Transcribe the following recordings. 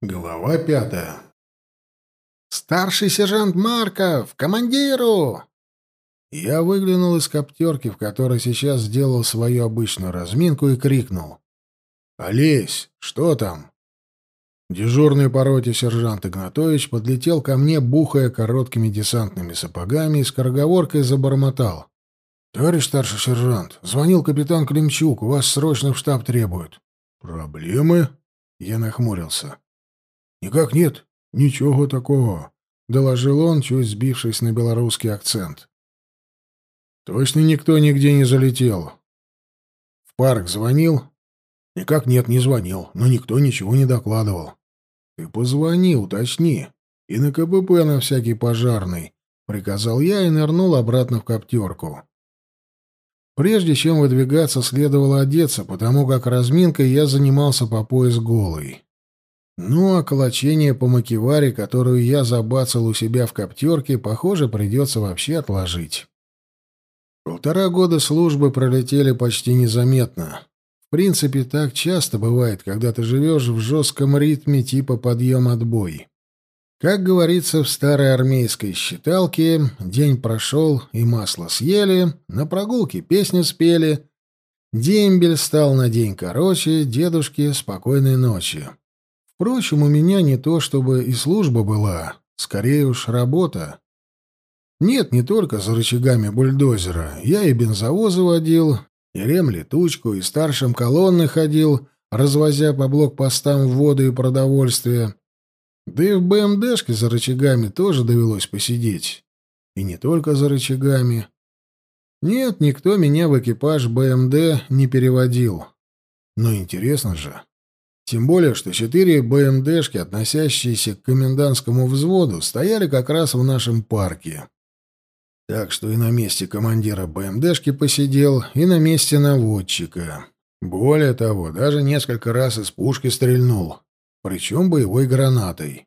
Глава пятая. «Старший сержант Марков! Командиру!» Я выглянул из коптерки, в которой сейчас сделал свою обычную разминку, и крикнул. «Олесь, что там?» Дежурный по роте сержант Игнатович подлетел ко мне, бухая короткими десантными сапогами, и скороговоркой забормотал. «Товарищ старший сержант, звонил капитан Климчук, вас срочно в штаб требуют». «Проблемы?» Я нахмурился. «Никак нет. Ничего такого», — доложил он, чуть сбившись на белорусский акцент. «Точно никто нигде не залетел?» «В парк звонил?» «Никак нет, не звонил, но никто ничего не докладывал». «Ты позвони, уточни. И на КПП на всякий пожарный», — приказал я и нырнул обратно в коптерку. Прежде чем выдвигаться, следовало одеться, потому как разминкой я занимался по пояс голый. Ну, а колочение по макеваре, которую я забацал у себя в коптерке, похоже, придется вообще отложить. Полтора года службы пролетели почти незаметно. В принципе, так часто бывает, когда ты живешь в жестком ритме типа подъем-отбой. Как говорится в старой армейской считалке, день прошел и масло съели, на прогулке песню спели, дембель стал на день короче, дедушке спокойной ночи. Впрочем, у меня не то чтобы и служба была, скорее уж работа. Нет, не только за рычагами бульдозера. Я и бензовозы водил, и ремлетучку, и старшим колонны ходил, развозя по блокпостам воду и продовольствие. Да и в БМДшке за рычагами тоже довелось посидеть. И не только за рычагами. Нет, никто меня в экипаж БМД не переводил. Но интересно же. Тем более, что четыре БМДшки, относящиеся к комендантскому взводу, стояли как раз в нашем парке. Так что и на месте командира БМДшки посидел, и на месте наводчика. Более того, даже несколько раз из пушки стрельнул, причем боевой гранатой.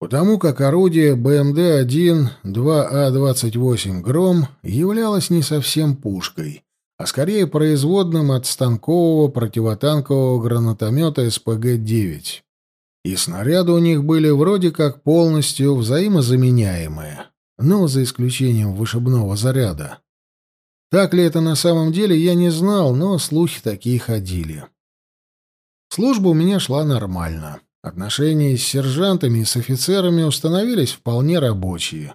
Потому как орудие БМД-1 2А-28 «Гром» являлось не совсем пушкой, а скорее производным от станкового противотанкового гранатомета СПГ-9. И снаряды у них были вроде как полностью взаимозаменяемые, но за исключением вышибного заряда. Так ли это на самом деле, я не знал, но слухи такие ходили. Служба у меня шла нормально. Отношения с сержантами и с офицерами установились вполне рабочие.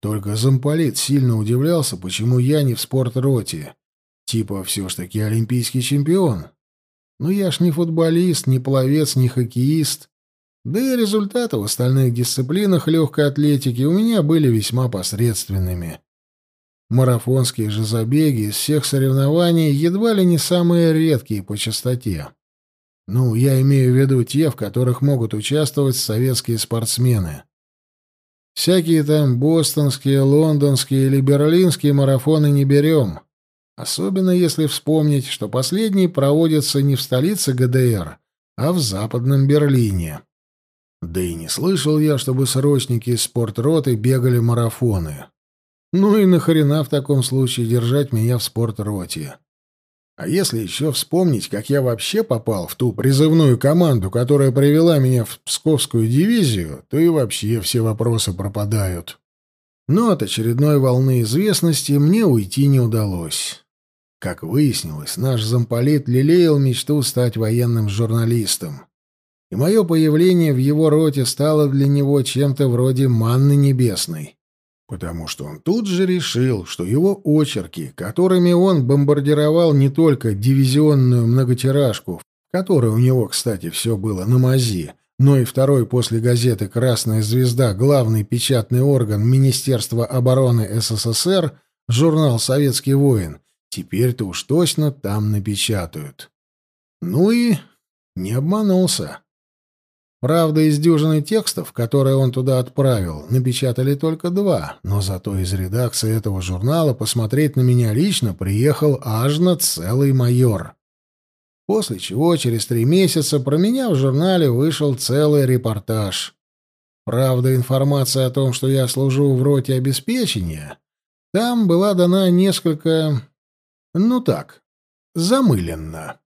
Только замполит сильно удивлялся, почему я не в спортроте, Типа все ж таки олимпийский чемпион. Но я ж не футболист, не пловец, не хоккеист. Да и результаты в остальных дисциплинах легкой атлетики у меня были весьма посредственными. Марафонские же забеги из всех соревнований едва ли не самые редкие по частоте. Ну, я имею в виду те, в которых могут участвовать советские спортсмены. Всякие там бостонские, лондонские или берлинские марафоны не берем. Особенно если вспомнить, что последний проводится не в столице ГДР, а в Западном Берлине. Да и не слышал я, чтобы срочники из спортроты бегали марафоны. Ну и нахрена в таком случае держать меня в спортроте? А если еще вспомнить, как я вообще попал в ту призывную команду, которая привела меня в Псковскую дивизию, то и вообще все вопросы пропадают. Но от очередной волны известности мне уйти не удалось. Как выяснилось, наш замполит лелеял мечту стать военным журналистом. И мое появление в его роте стало для него чем-то вроде манны небесной. Потому что он тут же решил, что его очерки, которыми он бомбардировал не только дивизионную многотиражку, которой у него, кстати, все было на мази, но и второй после газеты «Красная звезда» главный печатный орган Министерства обороны СССР, журнал «Советский воин», Теперь-то уж точно там напечатают. Ну и не обманулся. Правда, из дюжины текстов, которые он туда отправил, напечатали только два, но зато из редакции этого журнала посмотреть на меня лично приехал аж на целый майор. После чего через три месяца про меня в журнале вышел целый репортаж. Правда, информация о том, что я служу в роте обеспечения, там была дана несколько ну так, замыленно.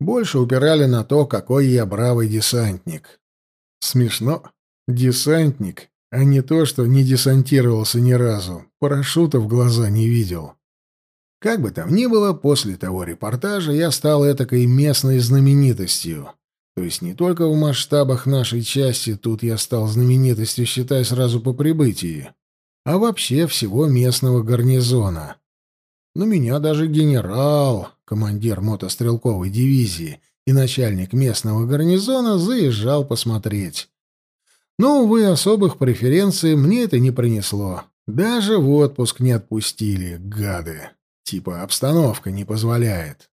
Больше упирали на то, какой я бравый десантник. Смешно. Десантник, а не то, что не десантировался ни разу, парашюта в глаза не видел. Как бы там ни было, после того репортажа я стал этакой местной знаменитостью. То есть не только в масштабах нашей части, тут я стал знаменитостью, считай, сразу по прибытии, а вообще всего местного гарнизона. Но меня даже генерал, командир мотострелковой дивизии и начальник местного гарнизона заезжал посмотреть. Но, увы, особых преференций мне это не принесло. Даже в отпуск не отпустили, гады. Типа обстановка не позволяет.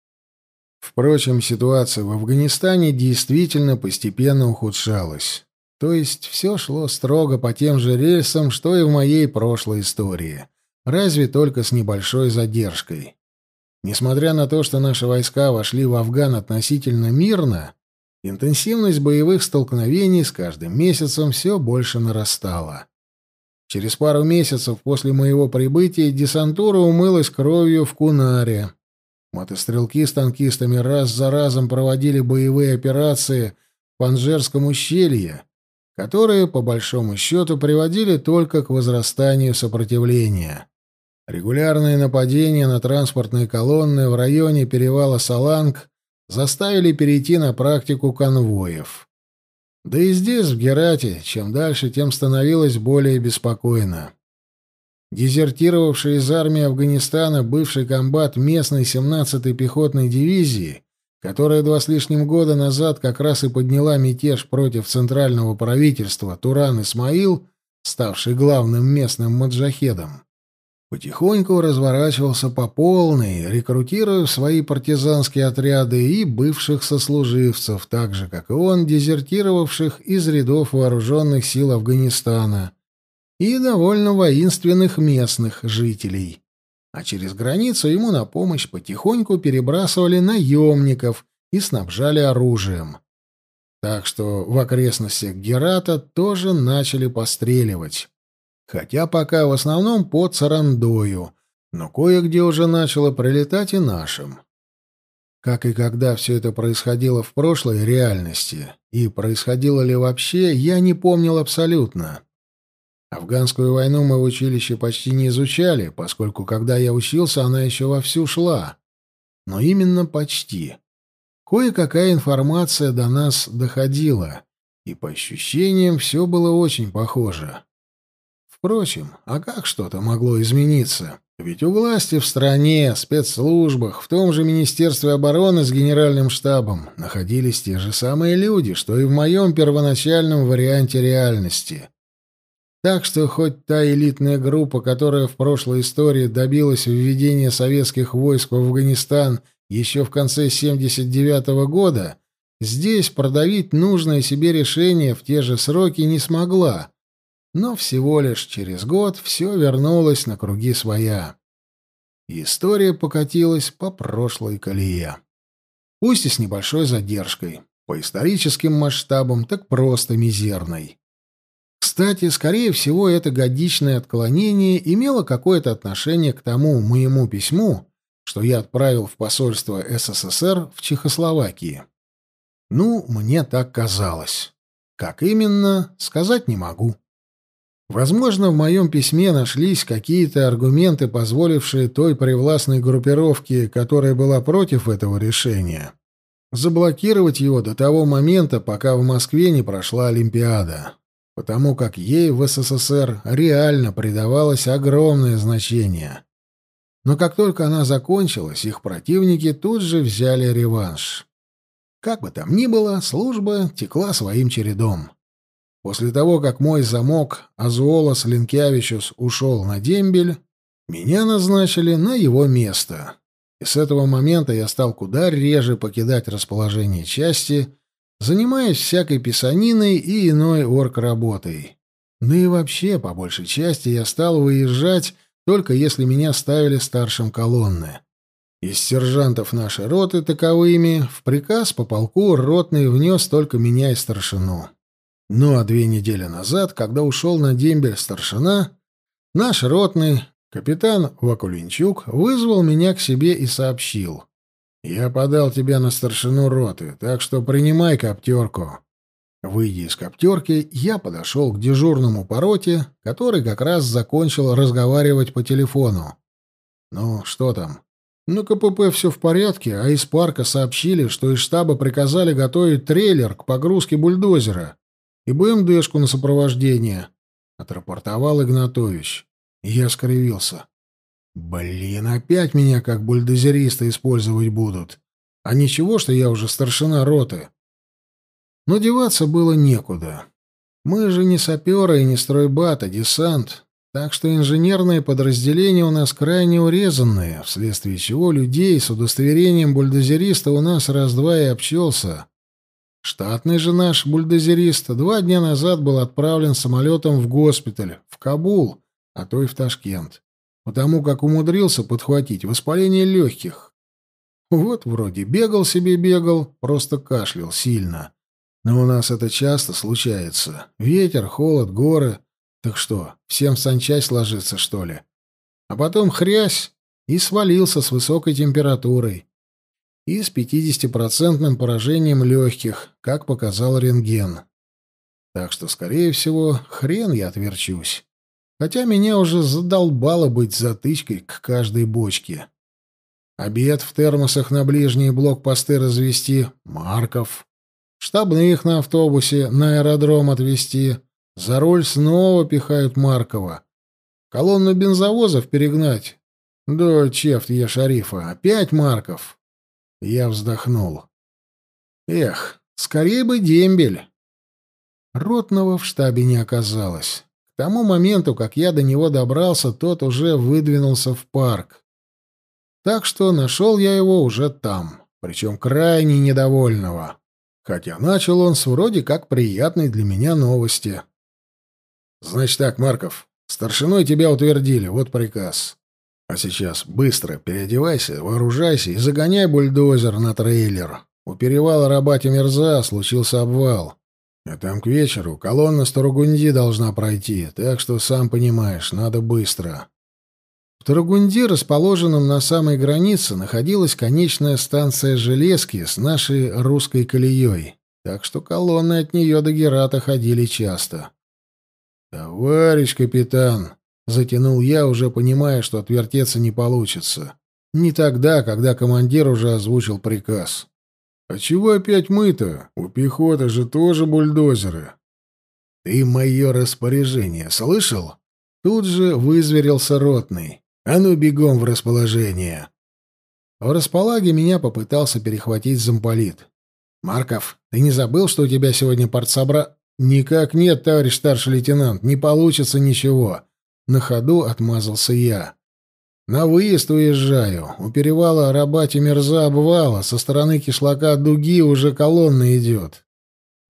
Впрочем, ситуация в Афганистане действительно постепенно ухудшалась. То есть все шло строго по тем же рельсам, что и в моей прошлой истории. Разве только с небольшой задержкой. Несмотря на то, что наши войска вошли в Афган относительно мирно, интенсивность боевых столкновений с каждым месяцем все больше нарастала. Через пару месяцев после моего прибытия десантура умылась кровью в Кунаре. Мотострелки с танкистами раз за разом проводили боевые операции в Панжерском ущелье, которые, по большому счету, приводили только к возрастанию сопротивления. Регулярные нападения на транспортные колонны в районе перевала Саланг заставили перейти на практику конвоев. Да и здесь, в Герате, чем дальше, тем становилось более беспокойно. Дезертировавший из армии Афганистана бывший комбат местной 17-й пехотной дивизии, которая два с лишним года назад как раз и подняла мятеж против центрального правительства Туран Исмаил, ставший главным местным маджахедом, потихоньку разворачивался по полной, рекрутируя свои партизанские отряды и бывших сослуживцев, так же, как и он, дезертировавших из рядов вооруженных сил Афганистана — и довольно воинственных местных жителей. А через границу ему на помощь потихоньку перебрасывали наемников и снабжали оружием. Так что в окрестностях Герата тоже начали постреливать. Хотя пока в основном по Царандою, но кое-где уже начало прилетать и нашим. Как и когда все это происходило в прошлой реальности, и происходило ли вообще, я не помнил абсолютно. Афганскую войну мы в училище почти не изучали, поскольку когда я учился, она еще вовсю шла. Но именно почти. Кое-какая информация до нас доходила, и по ощущениям все было очень похоже. Впрочем, а как что-то могло измениться? Ведь у власти в стране, спецслужбах, в том же Министерстве обороны с генеральным штабом находились те же самые люди, что и в моем первоначальном варианте реальности — так что хоть та элитная группа, которая в прошлой истории добилась введения советских войск в Афганистан еще в конце 79 -го года, здесь продавить нужное себе решение в те же сроки не смогла. Но всего лишь через год все вернулось на круги своя. История покатилась по прошлой колее. Пусть и с небольшой задержкой. По историческим масштабам так просто мизерной. Кстати, скорее всего, это годичное отклонение имело какое-то отношение к тому моему письму, что я отправил в посольство СССР в Чехословакии. Ну, мне так казалось. Как именно, сказать не могу. Возможно, в моем письме нашлись какие-то аргументы, позволившие той привластной группировке, которая была против этого решения, заблокировать его до того момента, пока в Москве не прошла Олимпиада потому как ей в СССР реально придавалось огромное значение. Но как только она закончилась, их противники тут же взяли реванш. Как бы там ни было, служба текла своим чередом. После того, как мой замок Азуолос Линкявичус ушел на дембель, меня назначили на его место. И с этого момента я стал куда реже покидать расположение части занимаясь всякой писаниной и иной орг-работой. Да и вообще, по большей части, я стал выезжать, только если меня ставили старшим колонны. Из сержантов нашей роты таковыми в приказ по полку ротный внес только меня и старшину. Ну а две недели назад, когда ушел на дембель старшина, наш ротный, капитан Вакулинчук, вызвал меня к себе и сообщил — я подал тебя на старшину роты, так что принимай коптерку. Выйдя из коптерки, я подошел к дежурному по роте, который как раз закончил разговаривать по телефону. «Ну, что там?» «На КПП все в порядке, а из парка сообщили, что из штаба приказали готовить трейлер к погрузке бульдозера и БМДшку на сопровождение», — отрапортовал Игнатович. Я скривился. «Блин, опять меня как бульдозериста использовать будут. А ничего, что я уже старшина роты». Но деваться было некуда. Мы же не саперы и не стройбат, а десант, так что инженерные подразделения у нас крайне урезанные, вследствие чего людей с удостоверением бульдозериста у нас раз-два и обчелся. Штатный же наш бульдозерист два дня назад был отправлен самолетом в госпиталь, в Кабул, а то и в Ташкент, потому как умудрился подхватить воспаление легких. Вот вроде бегал себе бегал, просто кашлял сильно. Но у нас это часто случается. Ветер, холод, горы. Так что, всем в санчасть ложиться, что ли? А потом хрясь и свалился с высокой температурой. И с 50-процентным поражением легких, как показал рентген. Так что, скорее всего, хрен я отверчусь. Хотя меня уже задолбало быть затычкой к каждой бочке. Обед в термосах на ближние блокпосты развести — Марков штабных на автобусе на аэродром отвезти. За руль снова пихают Маркова. Колонну бензовозов перегнать. Да, чефт я шарифа, опять Марков. Я вздохнул. Эх, скорее бы дембель. Ротного в штабе не оказалось. К тому моменту, как я до него добрался, тот уже выдвинулся в парк. Так что нашел я его уже там, причем крайне недовольного хотя начал он с вроде как приятной для меня новости. «Значит так, Марков, старшиной тебя утвердили, вот приказ. А сейчас быстро переодевайся, вооружайся и загоняй бульдозер на трейлер. У перевала Рабати-Мерза случился обвал. А там к вечеру колонна Старогунди должна пройти, так что, сам понимаешь, надо быстро. В Тарагунде, расположенном на самой границе, находилась конечная станция «Железки» с нашей русской колеей, так что колонны от нее до Герата ходили часто. «Товарищ капитан!» — затянул я, уже понимая, что отвертеться не получится. Не тогда, когда командир уже озвучил приказ. «А чего опять мы-то? У пехоты же тоже бульдозеры». «Ты мое распоряжение слышал?» Тут же вызверился ротный. А ну, бегом в расположение. В располаге меня попытался перехватить замполит. «Марков, ты не забыл, что у тебя сегодня партсобра...» «Никак нет, товарищ старший лейтенант, не получится ничего». На ходу отмазался я. «На выезд уезжаю. У перевала Рабати-Мерза обвала, со стороны кишлака дуги уже колонна идет».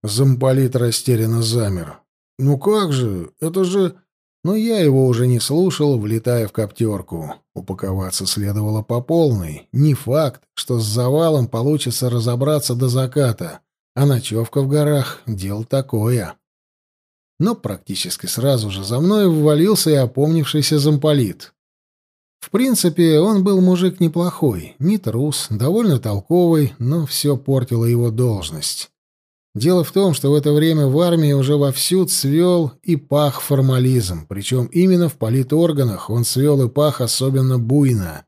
Замполит растерянно замер. «Ну как же? Это же...» Но я его уже не слушал, влетая в коптерку. Упаковаться следовало по полной. Не факт, что с завалом получится разобраться до заката, а ночевка в горах — дело такое. Но практически сразу же за мной ввалился и опомнившийся замполит. В принципе, он был мужик неплохой, не трус, довольно толковый, но все портило его должность. Дело в том, что в это время в армии уже вовсю цвел и пах формализм, причем именно в политорганах он цвел и пах особенно буйно.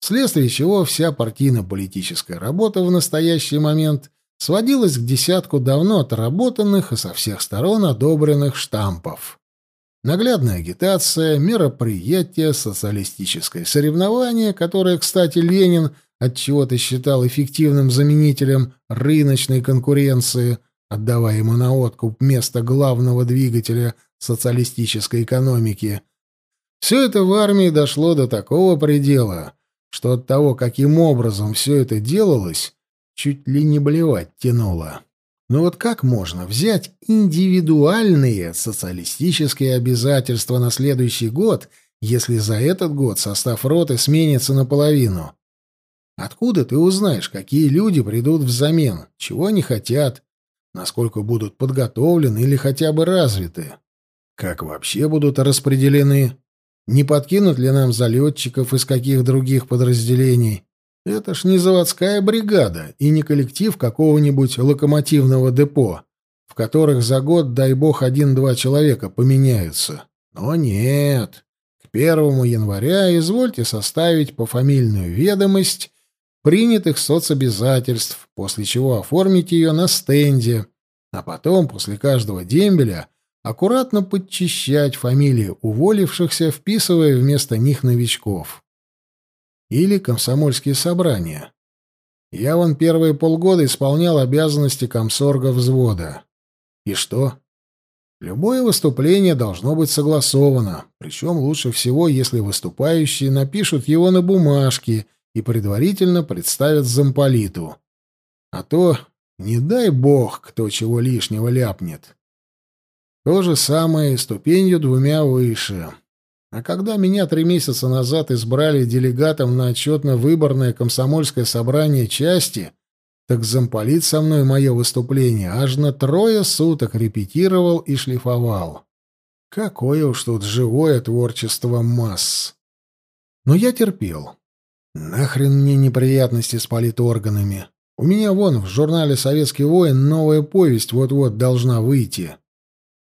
Вследствие чего вся партийно-политическая работа в настоящий момент сводилась к десятку давно отработанных и со всех сторон одобренных штампов. Наглядная агитация, мероприятие, социалистическое соревнование, которое, кстати, Ленин – отчего-то считал эффективным заменителем рыночной конкуренции, отдавая ему на откуп место главного двигателя социалистической экономики. Все это в армии дошло до такого предела, что от того, каким образом все это делалось, чуть ли не блевать тянуло. Но вот как можно взять индивидуальные социалистические обязательства на следующий год, если за этот год состав роты сменится наполовину? Откуда ты узнаешь, какие люди придут взамен, чего они хотят, насколько будут подготовлены или хотя бы развиты? Как вообще будут распределены? Не подкинут ли нам залетчиков из каких других подразделений? Это ж не заводская бригада и не коллектив какого-нибудь локомотивного депо. в которых за год, дай бог, один-два человека поменяются. Но нет. К первому января извольте составить пофамильную ведомость принятых соцобязательств, после чего оформить ее на стенде, а потом, после каждого дембеля, аккуратно подчищать фамилии уволившихся, вписывая вместо них новичков. Или комсомольские собрания. Я вон первые полгода исполнял обязанности комсорга взвода. И что? Любое выступление должно быть согласовано, причем лучше всего, если выступающие напишут его на бумажке и предварительно представят замполиту. А то, не дай бог, кто чего лишнего ляпнет. То же самое ступенью двумя выше. А когда меня три месяца назад избрали делегатом на отчетно-выборное комсомольское собрание части, так замполит со мной мое выступление аж на трое суток репетировал и шлифовал. Какое уж тут живое творчество масс. Но я терпел. Нахрен мне неприятности с политорганами. У меня вон в журнале «Советский воин» новая повесть вот-вот должна выйти.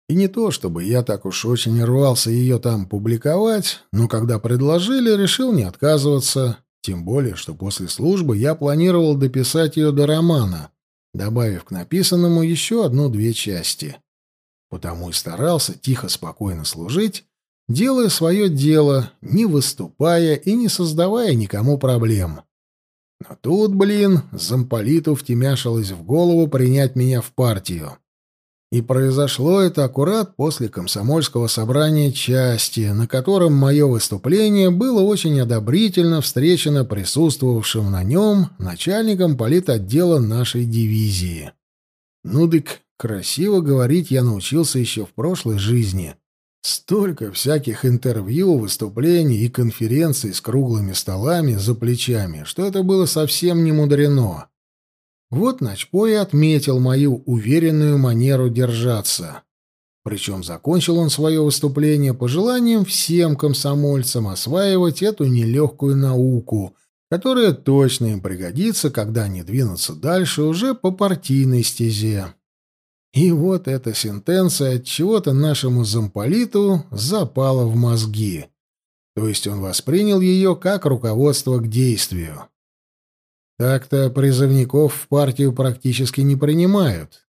И не то, чтобы я так уж очень рвался ее там публиковать, но когда предложили, решил не отказываться. Тем более, что после службы я планировал дописать ее до романа, добавив к написанному еще одну-две части. Потому и старался тихо-спокойно служить, делая свое дело, не выступая и не создавая никому проблем. Но тут, блин, замполиту втемяшилось в голову принять меня в партию. И произошло это аккурат после комсомольского собрания части, на котором мое выступление было очень одобрительно встречено присутствовавшим на нем начальником политотдела нашей дивизии. Ну дык, красиво говорить я научился еще в прошлой жизни. Столько всяких интервью, выступлений и конференций с круглыми столами за плечами, что это было совсем не мудрено. Вот Начпо и отметил мою уверенную манеру держаться. Причем закончил он свое выступление пожеланием всем комсомольцам осваивать эту нелегкую науку, которая точно им пригодится, когда они двинутся дальше уже по партийной стезе. И вот эта сентенция от чего-то нашему замполиту запала в мозги. То есть он воспринял ее как руководство к действию. Так-то призывников в партию практически не принимают.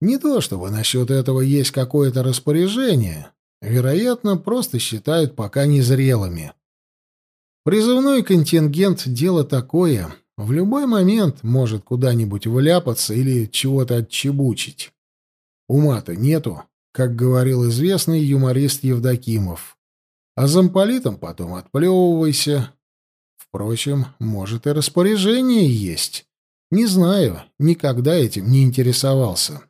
Не то чтобы насчет этого есть какое-то распоряжение, вероятно, просто считают пока незрелыми. Призывной контингент — дело такое, в любой момент может куда-нибудь вляпаться или чего-то отчебучить. Ума-то нету, как говорил известный юморист Евдокимов. А замполитом потом отплевывайся. Впрочем, может и распоряжение есть. Не знаю, никогда этим не интересовался.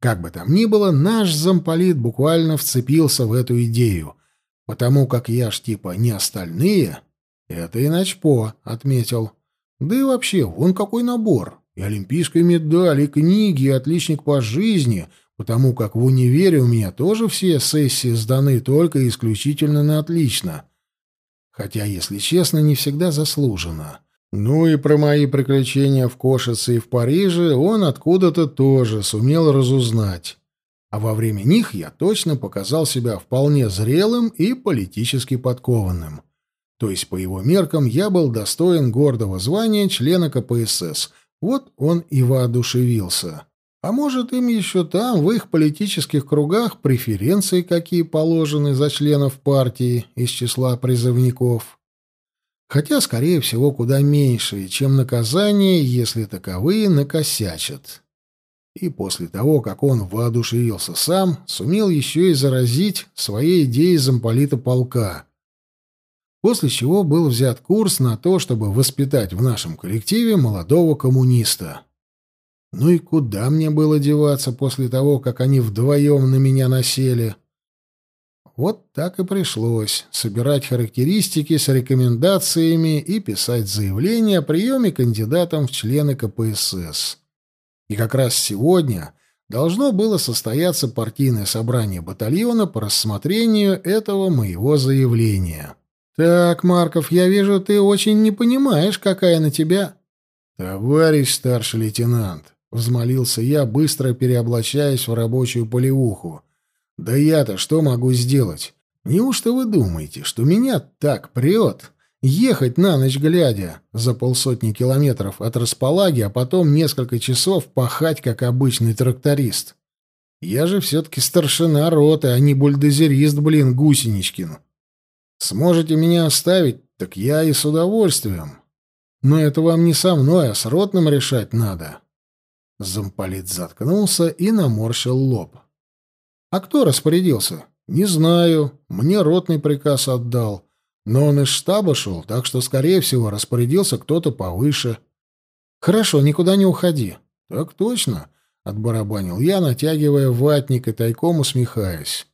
Как бы там ни было, наш замполит буквально вцепился в эту идею, потому как я ж типа не остальные. Это иначе по, отметил. Да и вообще, вон какой набор. И олимпийская медаль, и книги, и отличник по жизни, потому как в универе у меня тоже все сессии сданы только исключительно на отлично. Хотя, если честно, не всегда заслуженно. Ну и про мои приключения в Кошице и в Париже он откуда-то тоже сумел разузнать. А во время них я точно показал себя вполне зрелым и политически подкованным. То есть, по его меркам, я был достоин гордого звания члена КПСС — вот он и воодушевился. А может, им еще там, в их политических кругах, преференции какие положены за членов партии из числа призывников. Хотя, скорее всего, куда меньше, чем наказание, если таковые накосячат. И после того, как он воодушевился сам, сумел еще и заразить своей идеей замполита полка, после чего был взят курс на то, чтобы воспитать в нашем коллективе молодого коммуниста. Ну и куда мне было деваться после того, как они вдвоем на меня насели? Вот так и пришлось собирать характеристики с рекомендациями и писать заявление о приеме кандидатам в члены КПСС. И как раз сегодня должно было состояться партийное собрание батальона по рассмотрению этого моего заявления. «Так, Марков, я вижу, ты очень не понимаешь, какая на тебя...» «Товарищ старший лейтенант, взмолился я, быстро переоблачаясь в рабочую полевуху. «Да я-то что могу сделать? Неужто вы думаете, что меня так прет? Ехать на ночь глядя за полсотни километров от располаги, а потом несколько часов пахать, как обычный тракторист? Я же все-таки старшина роты, а не бульдозерист, блин, Гусеничкин. Сможете меня оставить, так я и с удовольствием. Но это вам не со мной, а с ротным решать надо». Замполит заткнулся и наморщил лоб. «А кто распорядился?» «Не знаю. Мне ротный приказ отдал. Но он из штаба шел, так что, скорее всего, распорядился кто-то повыше». «Хорошо, никуда не уходи». «Так точно», — отбарабанил я, натягивая ватник и тайком усмехаясь.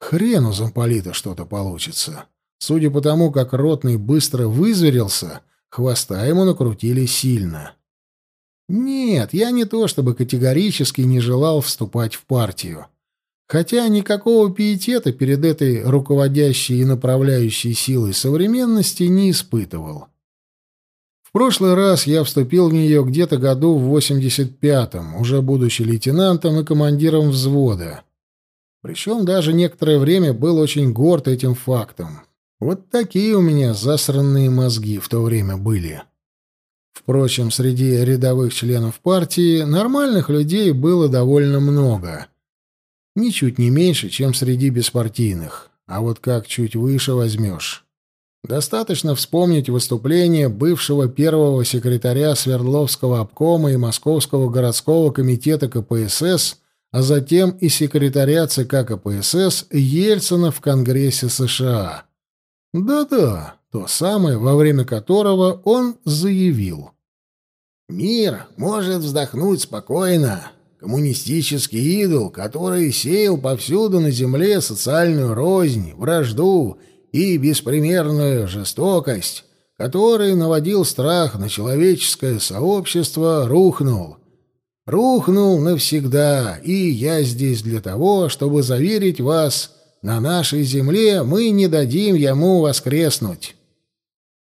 «Хрен у замполита что-то получится. Судя по тому, как ротный быстро вызверился, хвоста ему накрутили сильно». «Нет, я не то чтобы категорически не желал вступать в партию. Хотя никакого пиетета перед этой руководящей и направляющей силой современности не испытывал. В прошлый раз я вступил в нее где-то году в 85-м, уже будучи лейтенантом и командиром взвода. Причем даже некоторое время был очень горд этим фактом. Вот такие у меня засранные мозги в то время были. Впрочем, среди рядовых членов партии нормальных людей было довольно много — Ничуть не меньше, чем среди беспартийных. А вот как чуть выше возьмешь. Достаточно вспомнить выступление бывшего первого секретаря Свердловского обкома и Московского городского комитета КПСС, а затем и секретаря ЦК КПСС Ельцина в Конгрессе США. Да-да, то самое, во время которого он заявил. «Мир может вздохнуть спокойно, коммунистический идол, который сеял повсюду на земле социальную рознь, вражду и беспримерную жестокость, который наводил страх на человеческое сообщество, рухнул. Рухнул навсегда, и я здесь для того, чтобы заверить вас, на нашей земле мы не дадим ему воскреснуть».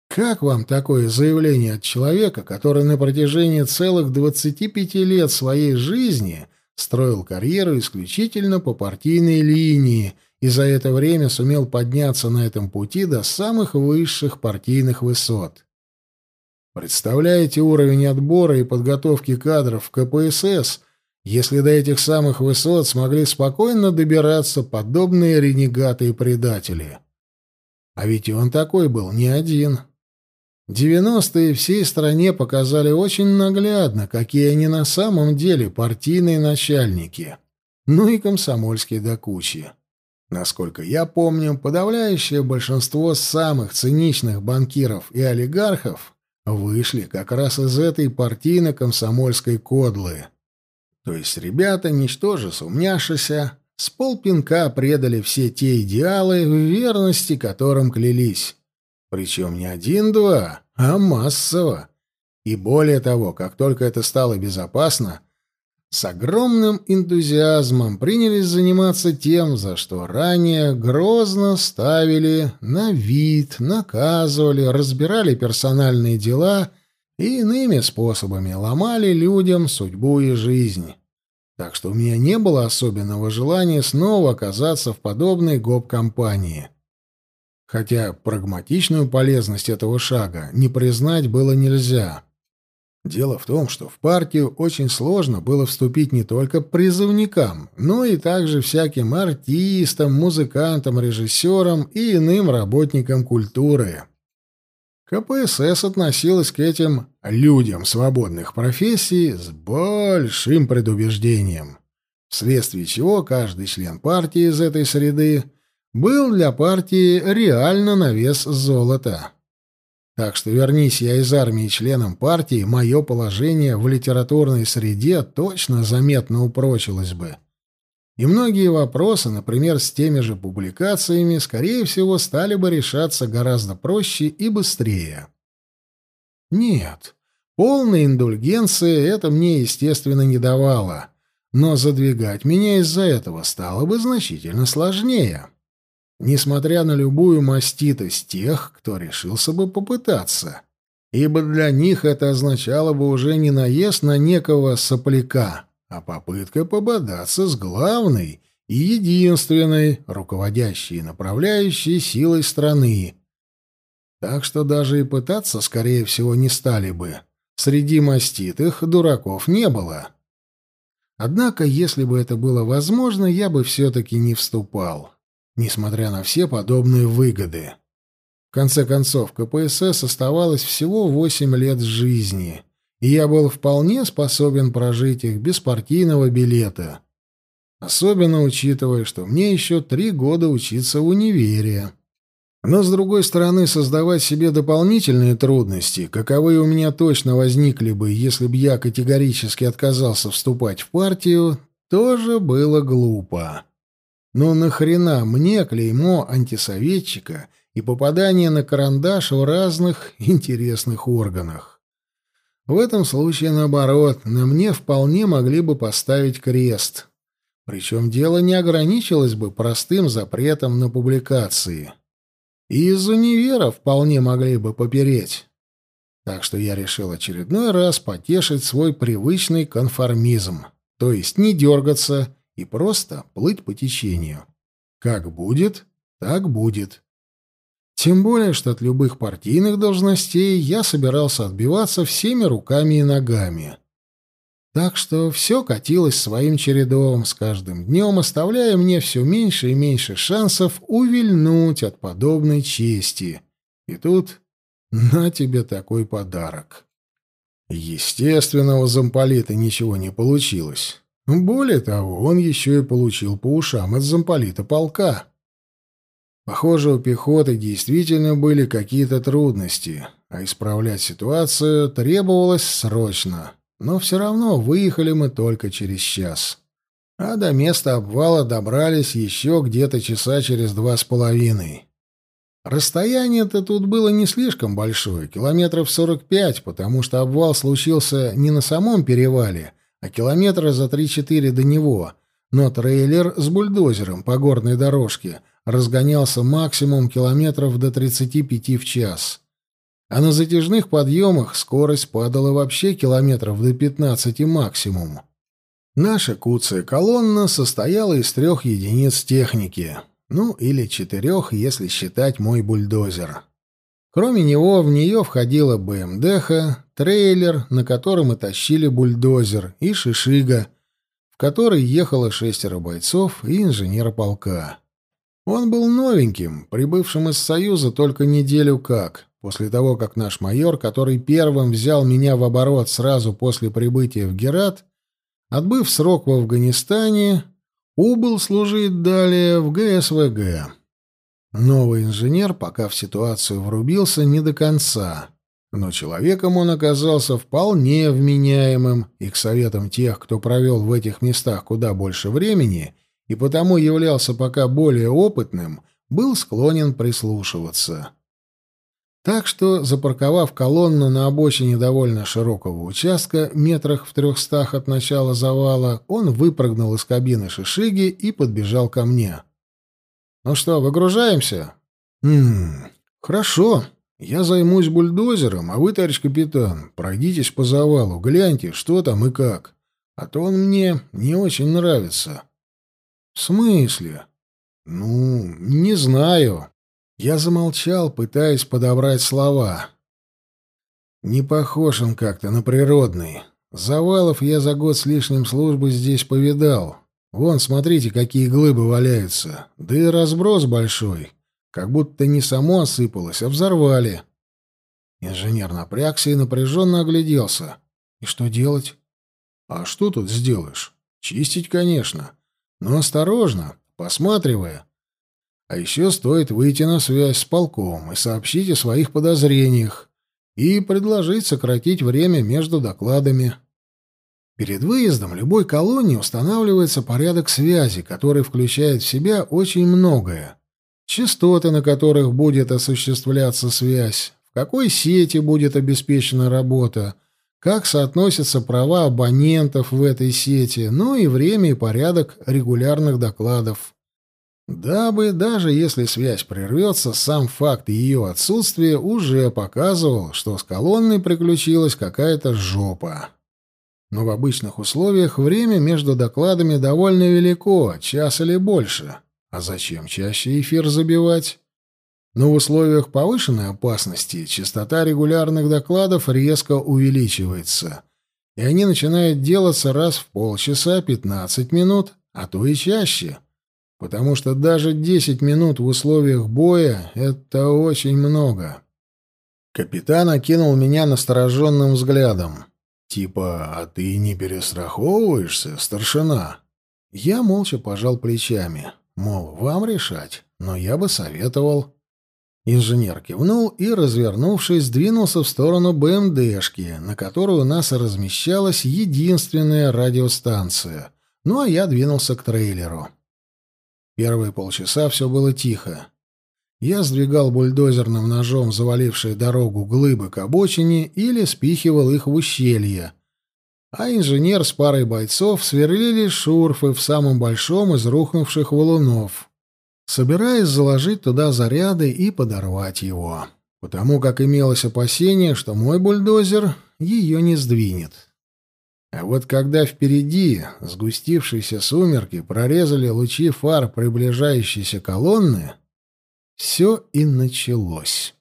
Как вам такое заявление от человека, который на протяжении целых 25 лет своей жизни строил карьеру исключительно по партийной линии и за это время сумел подняться на этом пути до самых высших партийных высот? Представляете уровень отбора и подготовки кадров в КПСС, если до этих самых высот смогли спокойно добираться подобные ренегаты и предатели? А ведь и он такой был не один. Девяностые всей стране показали очень наглядно, какие они на самом деле партийные начальники. Ну и комсомольские до кучи. Насколько я помню, подавляющее большинство самых циничных банкиров и олигархов вышли как раз из этой партийно-комсомольской кодлы. То есть ребята, ничтоже сумняшися, с полпинка предали все те идеалы, в верности которым клялись. Причем не один-два, а массово. И более того, как только это стало безопасно, с огромным энтузиазмом принялись заниматься тем, за что ранее грозно ставили на вид, наказывали, разбирали персональные дела и иными способами ломали людям судьбу и жизнь. Так что у меня не было особенного желания снова оказаться в подобной гоп-компании хотя прагматичную полезность этого шага не признать было нельзя. Дело в том, что в партию очень сложно было вступить не только призывникам, но и также всяким артистам, музыкантам, режиссерам и иным работникам культуры. КПСС относилась к этим людям свободных профессий с большим предубеждением, вследствие чего каждый член партии из этой среды был для партии реально на вес золота. Так что вернись я из армии членом партии, мое положение в литературной среде точно заметно упрочилось бы. И многие вопросы, например, с теми же публикациями, скорее всего, стали бы решаться гораздо проще и быстрее. Нет, полной индульгенции это мне, естественно, не давало, но задвигать меня из-за этого стало бы значительно сложнее несмотря на любую маститость тех, кто решился бы попытаться. ибо для них это означало бы уже не наезд на некого сопляка, а попытка пободаться с главной и единственной, руководящей и направляющей силой страны. Так что даже и пытаться, скорее всего, не стали бы. Среди маститых дураков не было. Однако, если бы это было возможно, я бы все-таки не вступал, несмотря на все подобные выгоды. В конце концов, КПСС оставалось всего восемь лет жизни, и я был вполне способен прожить их без партийного билета. Особенно учитывая, что мне еще три года учиться в универе. Но, с другой стороны, создавать себе дополнительные трудности, каковые у меня точно возникли бы, если бы я категорически отказался вступать в партию, тоже было глупо. Но нахрена мне клеймо антисоветчика и попадание на карандаш в разных интересных органах? В этом случае, наоборот, на мне вполне могли бы поставить крест. Причем дело не ограничилось бы простым запретом на публикации. И из универа вполне могли бы попереть. Так что я решил очередной раз потешить свой привычный конформизм, то есть не дергаться и просто плыть по течению. Как будет, так будет. Тем более, что от любых партийных должностей я собирался отбиваться всеми руками и ногами. Так что все катилось своим чередом, с каждым днем оставляя мне все меньше и меньше шансов увильнуть от подобной чести. И тут на тебе такой подарок. Естественно, у замполита ничего не получилось. Более того, он еще и получил по ушам от замполита полка. Похоже, у пехоты действительно были какие-то трудности, а исправлять ситуацию требовалось срочно. Но все равно выехали мы только через час. А до места обвала добрались еще где-то часа через два с половиной. Расстояние-то тут было не слишком большое, километров сорок пять, потому что обвал случился не на самом перевале, а километра за три-четыре до него, но трейлер с бульдозером по горной дорожке разгонялся максимум километров до тридцати пяти в час а на затяжных подъемах скорость падала вообще километров до 15 максимум. Наша куцая колонна состояла из трех единиц техники, ну или четырех, если считать мой бульдозер. Кроме него в нее входила БМДХ, трейлер, на котором и тащили бульдозер, и шишига, в которой ехало шестеро бойцов и инженера полка. Он был новеньким, прибывшим из Союза только неделю как, После того, как наш майор, который первым взял меня в оборот сразу после прибытия в Герат, отбыв срок в Афганистане, убыл служить далее в ГСВГ. Новый инженер пока в ситуацию врубился не до конца, но человеком он оказался вполне вменяемым и к советам тех, кто провел в этих местах куда больше времени и потому являлся пока более опытным, был склонен прислушиваться. Так что, запарковав колонну на обочине довольно широкого участка, метрах в трехстах от начала завала, он выпрыгнул из кабины шишиги и подбежал ко мне. «Ну что, выгружаемся?» «Ммм, хорошо. Я займусь бульдозером, а вы, товарищ капитан, пройдитесь по завалу, гляньте, что там и как. А то он мне не очень нравится». «В смысле?» «Ну, не знаю. Я замолчал, пытаясь подобрать слова. Не похож он как-то на природный. Завалов я за год с лишним службы здесь повидал. Вон, смотрите, какие глыбы валяются. Да и разброс большой. Как будто не само осыпалось, а взорвали. Инженер напрягся и напряженно огляделся. И что делать? А что тут сделаешь? Чистить, конечно. Но осторожно, посматривая. А еще стоит выйти на связь с полком и сообщить о своих подозрениях и предложить сократить время между докладами. Перед выездом любой колонии устанавливается порядок связи, который включает в себя очень многое. Частоты, на которых будет осуществляться связь, в какой сети будет обеспечена работа, как соотносятся права абонентов в этой сети, ну и время и порядок регулярных докладов. Дабы, даже если связь прервется, сам факт ее отсутствия уже показывал, что с колонной приключилась какая-то жопа. Но в обычных условиях время между докладами довольно велико, час или больше. А зачем чаще эфир забивать? Но в условиях повышенной опасности частота регулярных докладов резко увеличивается, и они начинают делаться раз в полчаса, 15 минут, а то и чаще. Потому что даже 10 минут в условиях боя — это очень много. Капитан окинул меня настороженным взглядом. Типа, а ты не перестраховываешься, старшина? Я молча пожал плечами. Мол, вам решать, но я бы советовал. Инженер кивнул и, развернувшись, двинулся в сторону БМДшки, на которой у нас размещалась единственная радиостанция. Ну, а я двинулся к трейлеру. Первые полчаса все было тихо. Я сдвигал бульдозерным ножом завалившие дорогу глыбы к обочине или спихивал их в ущелье. А инженер с парой бойцов сверлили шурфы в самом большом из рухнувших валунов, собираясь заложить туда заряды и подорвать его, потому как имелось опасение, что мой бульдозер ее не сдвинет. А вот когда впереди сгустившиеся сумерки прорезали лучи фар приближающейся колонны, все и началось.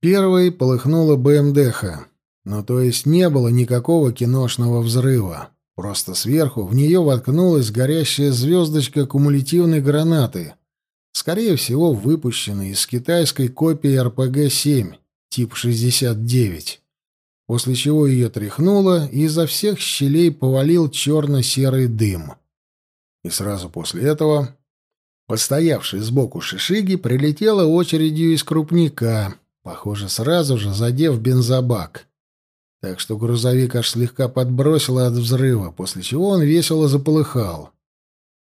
Первой полыхнула БМДХа. Ну, то есть не было никакого киношного взрыва. Просто сверху в нее воткнулась горящая звездочка кумулятивной гранаты, скорее всего, выпущенной из китайской копии РПГ-7, тип 69. После чего ее тряхнуло, и изо всех щелей повалил черно-серый дым. И сразу после этого Постоявший сбоку шишиги прилетела очередью из крупника, похоже, сразу же задев бензобак. Так что грузовик аж слегка подбросило от взрыва, после чего он весело заполыхал.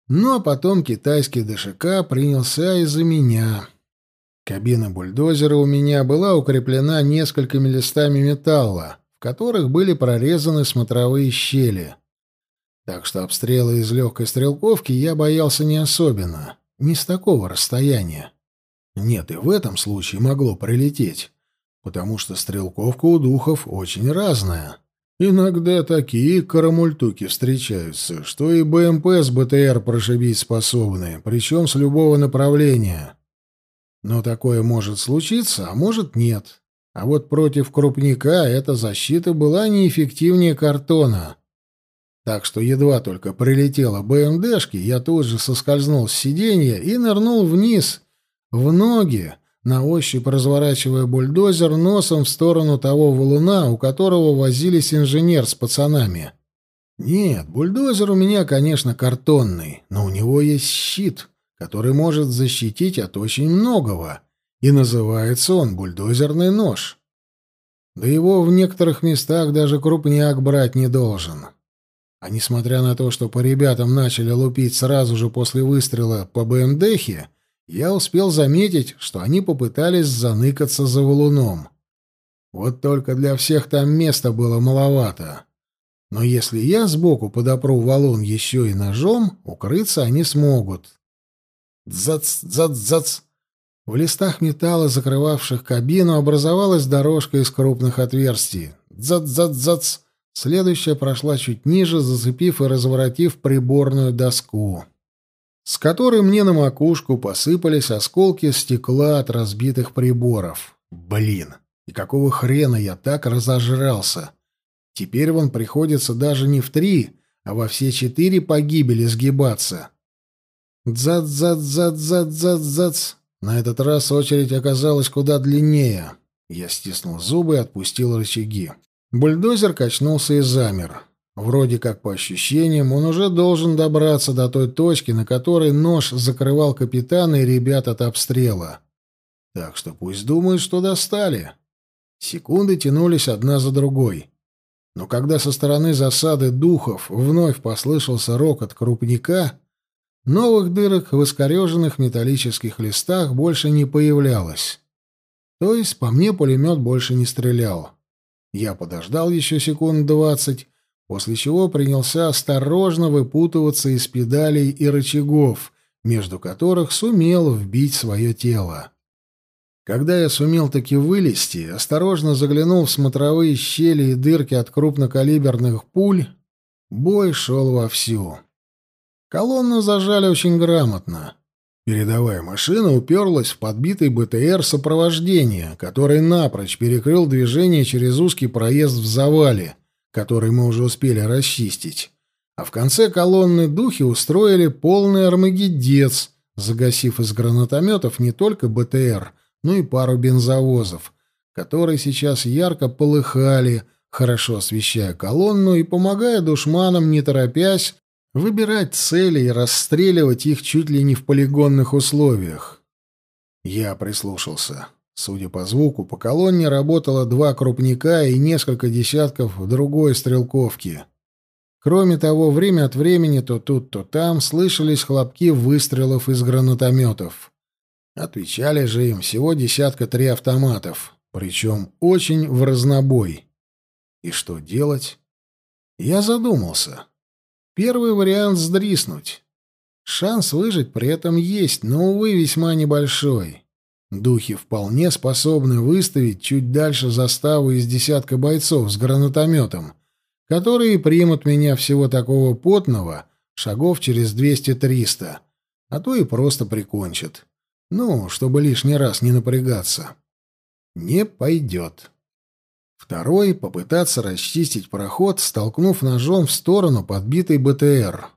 Ну а потом китайский ДШК принялся из-за меня. Кабина бульдозера у меня была укреплена несколькими листами металла, в которых были прорезаны смотровые щели. Так что обстрелы из легкой стрелковки я боялся не особенно, не с такого расстояния. Нет, и в этом случае могло прилететь, потому что стрелковка у духов очень разная. Иногда такие карамультуки встречаются, что и БМП с БТР прошибить способны, причем с любого направления. Но такое может случиться, а может нет. А вот против крупника эта защита была неэффективнее картона. Так что едва только прилетела БМДшки, я тут же соскользнул с сиденья и нырнул вниз, в ноги, на ощупь разворачивая бульдозер носом в сторону того валуна, у которого возились инженер с пацанами. Нет, бульдозер у меня, конечно, картонный, но у него есть щит, который может защитить от очень многого, и называется он бульдозерный нож. Да его в некоторых местах даже крупняк брать не должен. А несмотря на то, что по ребятам начали лупить сразу же после выстрела по БМДхе, я успел заметить, что они попытались заныкаться за валуном. Вот только для всех там места было маловато. Но если я сбоку подопру валун еще и ножом, укрыться они смогут. Дзац-дзац-дзац! В листах металла, закрывавших кабину, образовалась дорожка из крупных отверстий. Дзац-дзац-дзац! Следующая прошла чуть ниже, зацепив и разворотив приборную доску, с которой мне на макушку посыпались осколки стекла от разбитых приборов. Блин, и какого хрена я так разожрался? Теперь вон приходится даже не в три, а во все четыре погибели сгибаться. Дзац-дзац-дзац-дзац-дзац-дзац. На этот раз очередь оказалась куда длиннее. Я стиснул зубы и отпустил рычаги. Бульдозер качнулся и замер. Вроде как по ощущениям, он уже должен добраться до той точки, на которой нож закрывал капитана и ребят от обстрела. Так что пусть думают, что достали. Секунды тянулись одна за другой. Но когда со стороны засады духов вновь послышался рокот крупника, новых дырок в искореженных металлических листах больше не появлялось. То есть по мне пулемет больше не стрелял. Я подождал еще секунд двадцать, после чего принялся осторожно выпутываться из педалей и рычагов, между которых сумел вбить свое тело. Когда я сумел таки вылезти, осторожно заглянул в смотровые щели и дырки от крупнокалиберных пуль, бой шел вовсю. Колонну зажали очень грамотно. Передовая машина уперлась в подбитый БТР сопровождения, который напрочь перекрыл движение через узкий проезд в завале, который мы уже успели расчистить. А в конце колонны духи устроили полный армагеддец, загасив из гранатометов не только БТР, но и пару бензовозов, которые сейчас ярко полыхали, хорошо освещая колонну и помогая душманам, не торопясь, выбирать цели и расстреливать их чуть ли не в полигонных условиях. Я прислушался. Судя по звуку, по колонне работало два крупника и несколько десятков другой стрелковки. Кроме того, время от времени то тут, то там слышались хлопки выстрелов из гранатометов. Отвечали же им всего десятка три автоматов, причем очень в разнобой. И что делать? Я задумался. Первый вариант — сдриснуть. Шанс выжить при этом есть, но, увы, весьма небольшой. Духи вполне способны выставить чуть дальше заставу из десятка бойцов с гранатометом, которые примут меня всего такого потного шагов через 200-300, а то и просто прикончат. Ну, чтобы лишний раз не напрягаться. Не пойдет. Второй — попытаться расчистить проход, столкнув ножом в сторону подбитый БТР.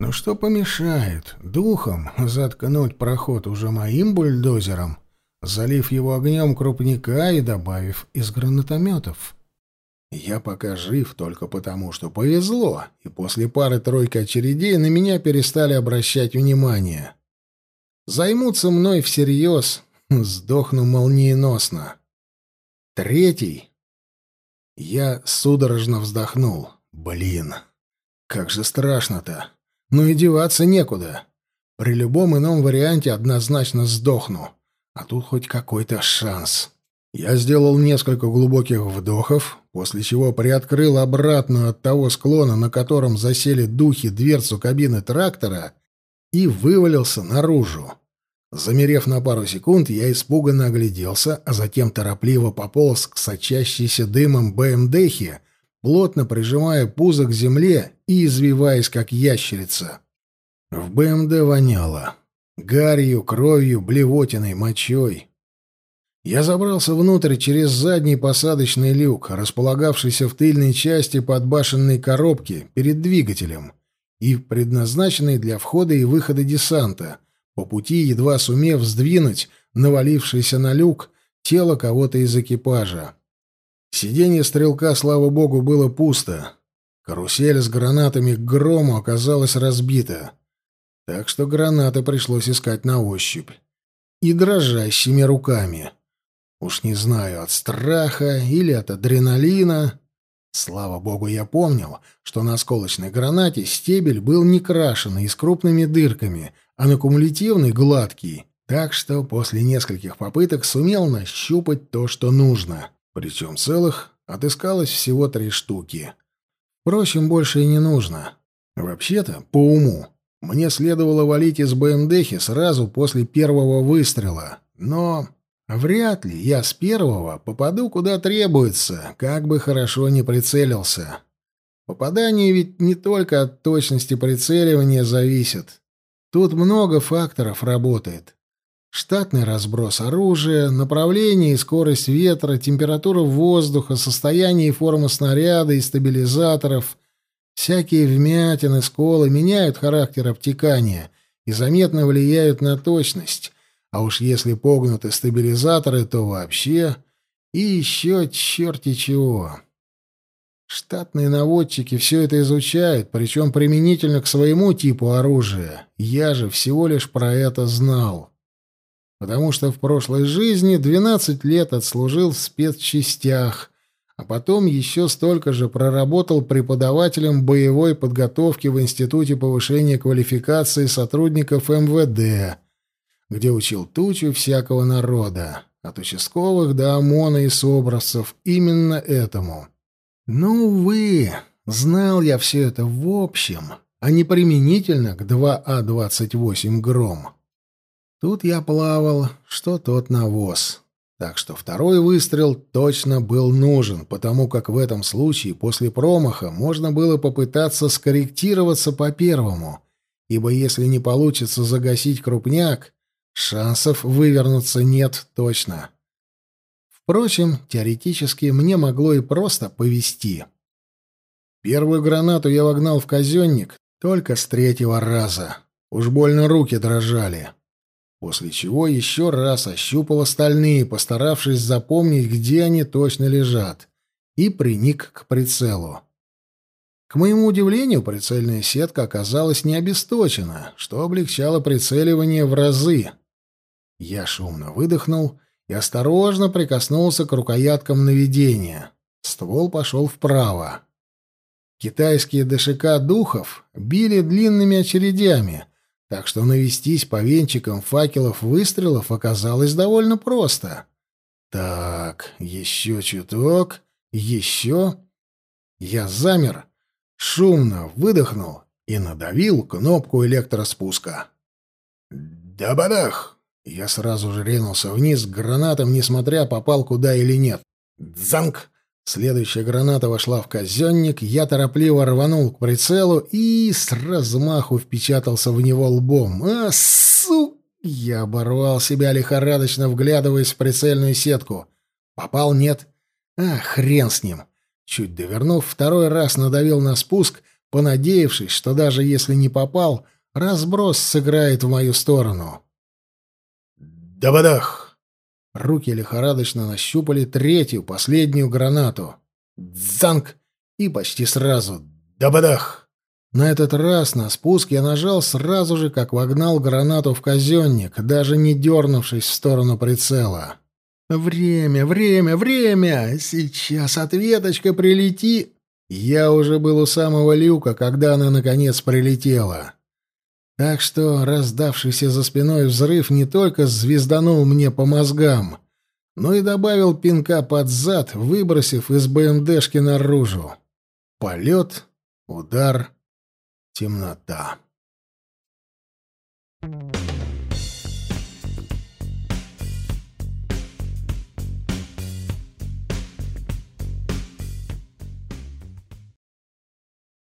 Но что помешает духом заткнуть проход уже моим бульдозером, залив его огнем крупника и добавив из гранатометов? Я пока жив только потому, что повезло, и после пары-тройки очередей на меня перестали обращать внимание. Займутся мной всерьез, сдохну молниеносно. Третий я судорожно вздохнул. Блин, как же страшно-то. Ну и деваться некуда. При любом ином варианте однозначно сдохну. А тут хоть какой-то шанс. Я сделал несколько глубоких вдохов, после чего приоткрыл обратную от того склона, на котором засели духи, дверцу кабины трактора и вывалился наружу. Замерев на пару секунд, я испуганно огляделся, а затем торопливо пополз к сочащейся дымом БМДхе, плотно прижимая пузо к земле и извиваясь, как ящерица. В БМД воняло. Гарью, кровью, блевотиной, мочой. Я забрался внутрь через задний посадочный люк, располагавшийся в тыльной части подбашенной коробки перед двигателем и предназначенный для входа и выхода десанта — по пути, едва сумев сдвинуть навалившийся на люк тело кого-то из экипажа. Сиденье стрелка, слава богу, было пусто. Карусель с гранатами к грому оказалась разбита. Так что гранаты пришлось искать на ощупь. И дрожащими руками. Уж не знаю, от страха или от адреналина. Слава богу, я помнил, что на осколочной гранате стебель был не крашеный и с крупными дырками, а на кумулятивный — гладкий. Так что после нескольких попыток сумел нащупать то, что нужно. Причем целых отыскалось всего три штуки. Впрочем, больше и не нужно. Вообще-то, по уму, мне следовало валить из БМДхи сразу после первого выстрела. Но вряд ли я с первого попаду куда требуется, как бы хорошо не прицелился. Попадание ведь не только от точности прицеливания зависит. Тут много факторов работает. Штатный разброс оружия, направление и скорость ветра, температура воздуха, состояние и форма снаряда и стабилизаторов. Всякие вмятины, сколы меняют характер обтекания и заметно влияют на точность. А уж если погнуты стабилизаторы, то вообще... И еще черти чего. Штатные наводчики все это изучают, причем применительно к своему типу оружия. Я же всего лишь про это знал. Потому что в прошлой жизни 12 лет отслужил в спецчастях, а потом еще столько же проработал преподавателем боевой подготовки в Институте повышения квалификации сотрудников МВД, где учил тучу всякого народа, от участковых до ОМОНа и собравцев, именно этому. Ну, увы, знал я все это в общем, а не применительно к 2А-28 «Гром». Тут я плавал, что тот навоз. Так что второй выстрел точно был нужен, потому как в этом случае после промаха можно было попытаться скорректироваться по первому, ибо если не получится загасить крупняк, шансов вывернуться нет точно. Впрочем, теоретически мне могло и просто повести. Первую гранату я вогнал в казенник только с третьего раза. Уж больно руки дрожали после чего еще раз ощупал остальные, постаравшись запомнить, где они точно лежат, и приник к прицелу. К моему удивлению, прицельная сетка оказалась не обесточена, что облегчало прицеливание в разы. Я шумно выдохнул и осторожно прикоснулся к рукояткам наведения. Ствол пошел вправо. Китайские ДШК духов били длинными очередями — так что навестись по венчикам факелов выстрелов оказалось довольно просто. Так, еще чуток, еще... Я замер, шумно выдохнул и надавил кнопку электроспуска. «Да-бадах!» Я сразу же ринулся вниз к гранатам, несмотря попал куда или нет. «Дзанг!» Следующая граната вошла в казенник, я торопливо рванул к прицелу и с размаху впечатался в него лбом. «А, су!» Я оборвал себя лихорадочно, вглядываясь в прицельную сетку. «Попал? Нет?» «А, хрен с ним!» Чуть довернув, второй раз надавил на спуск, понадеявшись, что даже если не попал, разброс сыграет в мою сторону. «Да-бадах!» Руки лихорадочно нащупали третью, последнюю гранату. Дзанг! И почти сразу дабадах! На этот раз на спуск я нажал сразу же, как вогнал гранату в казенник, даже не дернувшись в сторону прицела. «Время, время, время! Сейчас ответочка прилети!» Я уже был у самого люка, когда она, наконец, прилетела. Так что раздавшийся за спиной взрыв не только звезданул мне по мозгам, но и добавил пинка под зад, выбросив из БМДшки наружу. Полет, удар, темнота. Thank you.